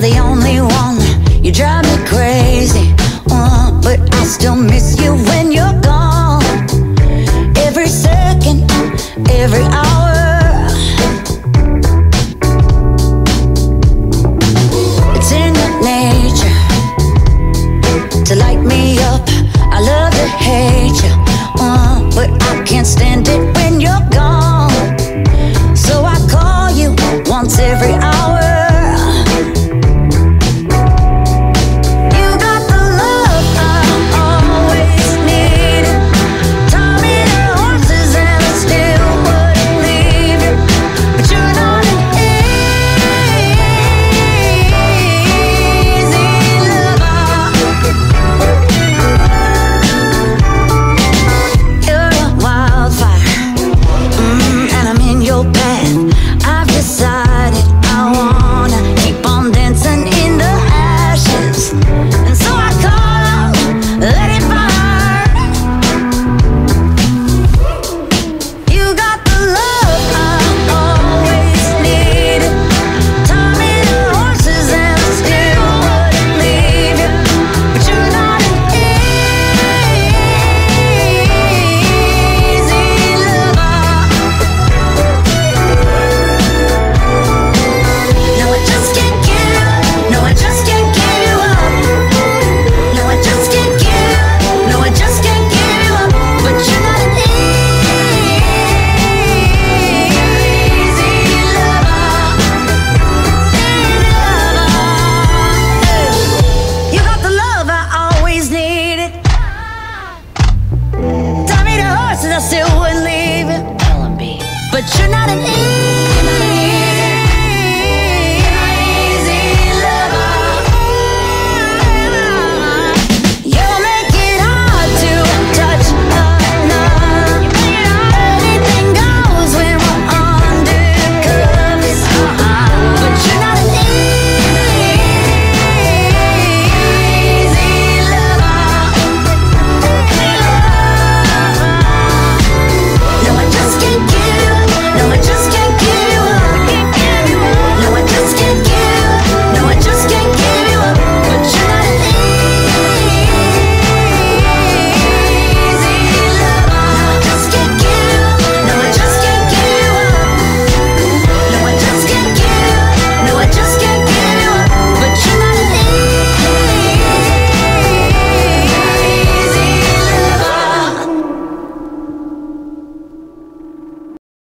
you're the only one. You drive me crazy, uh, but I still miss you when you're gone. Every second, every hour. I still would leave. But you're not an idiot.